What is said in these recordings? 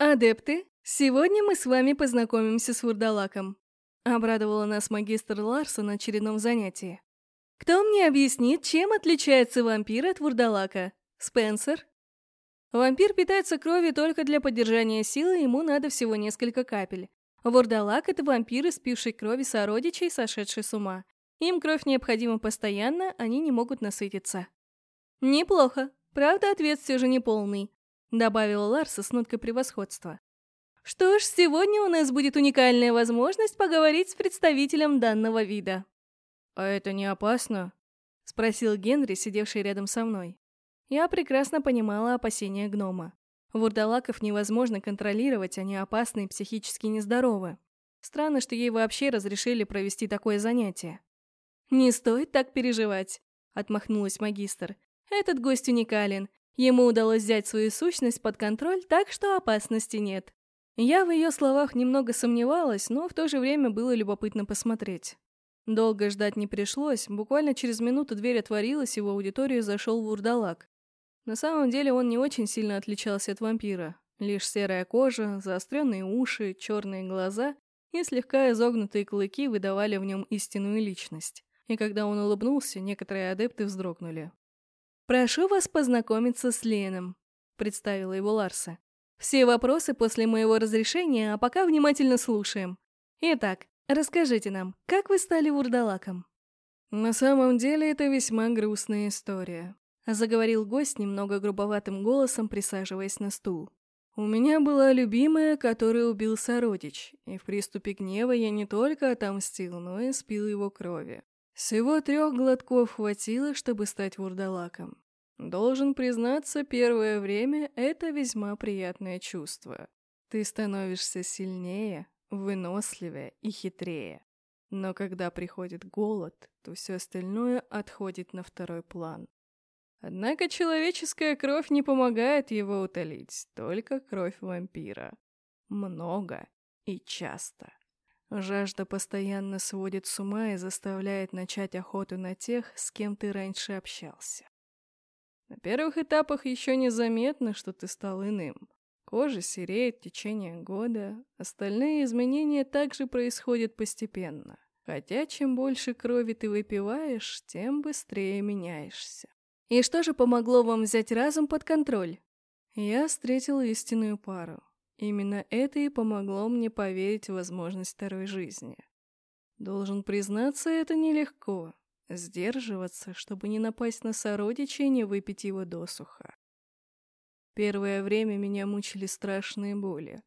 «Адепты, сегодня мы с вами познакомимся с вурдалаком», — обрадовала нас магистр Ларсон на очередном занятии. «Кто мне объяснит, чем отличается вампир от вурдалака? Спенсер?» Вампир питается кровью только для поддержания силы, ему надо всего несколько капель. Вурдалак — это вампиры, спившие крови сородичей, сошедшие с ума. Им кровь необходима постоянно, они не могут насытиться. «Неплохо. Правда, ответ все же не полный», — добавила Ларса с ноткой превосходства. «Что ж, сегодня у нас будет уникальная возможность поговорить с представителем данного вида». «А это не опасно?» — спросил Генри, сидевший рядом со мной. Я прекрасно понимала опасения гнома. Вурдалаков невозможно контролировать, они опасны и психически нездоровы. Странно, что ей вообще разрешили провести такое занятие. «Не стоит так переживать», — отмахнулась магистр. «Этот гость уникален. Ему удалось взять свою сущность под контроль, так что опасности нет». Я в ее словах немного сомневалась, но в то же время было любопытно посмотреть. Долго ждать не пришлось, буквально через минуту дверь отворилась, и в аудиторию зашел вурдалак. На самом деле он не очень сильно отличался от вампира. Лишь серая кожа, заостренные уши, черные глаза и слегка изогнутые клыки выдавали в нем истинную личность. И когда он улыбнулся, некоторые адепты вздрогнули. «Прошу вас познакомиться с Леном», — представила его Ларса. «Все вопросы после моего разрешения, а пока внимательно слушаем. Итак, расскажите нам, как вы стали вурдалаком?» «На самом деле это весьма грустная история», Заговорил гость немного грубоватым голосом, присаживаясь на стул. У меня была любимая, которую убил сородич, и в приступе гнева я не только отомстил, но и спил его крови. Всего трех глотков хватило, чтобы стать вурдалаком. Должен признаться, первое время это весьма приятное чувство. Ты становишься сильнее, выносливее и хитрее. Но когда приходит голод, то все остальное отходит на второй план. Однако человеческая кровь не помогает его утолить, только кровь вампира. Много и часто. Жажда постоянно сводит с ума и заставляет начать охоту на тех, с кем ты раньше общался. На первых этапах еще незаметно, что ты стал иным. Кожа сереет в течение года, остальные изменения также происходят постепенно. Хотя чем больше крови ты выпиваешь, тем быстрее меняешься. И что же помогло вам взять разум под контроль? Я встретил истинную пару. Именно это и помогло мне поверить в возможность второй жизни. Должен признаться, это нелегко. Сдерживаться, чтобы не напасть на сородича и не выпить его досуха. Первое время меня мучили страшные боли.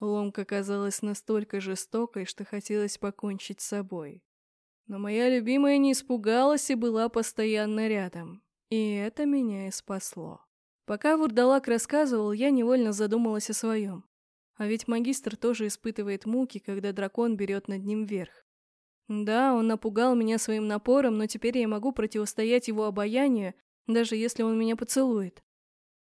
Ломка казалась настолько жестокой, что хотелось покончить с собой. Но моя любимая не испугалась и была постоянно рядом. И это меня и спасло. Пока Вурдалак рассказывал, я невольно задумалась о своем. А ведь магистр тоже испытывает муки, когда дракон берет над ним верх. Да, он напугал меня своим напором, но теперь я могу противостоять его обаянию, даже если он меня поцелует.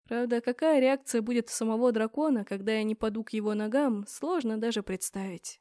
Правда, какая реакция будет у самого дракона, когда я не паду к его ногам, сложно даже представить.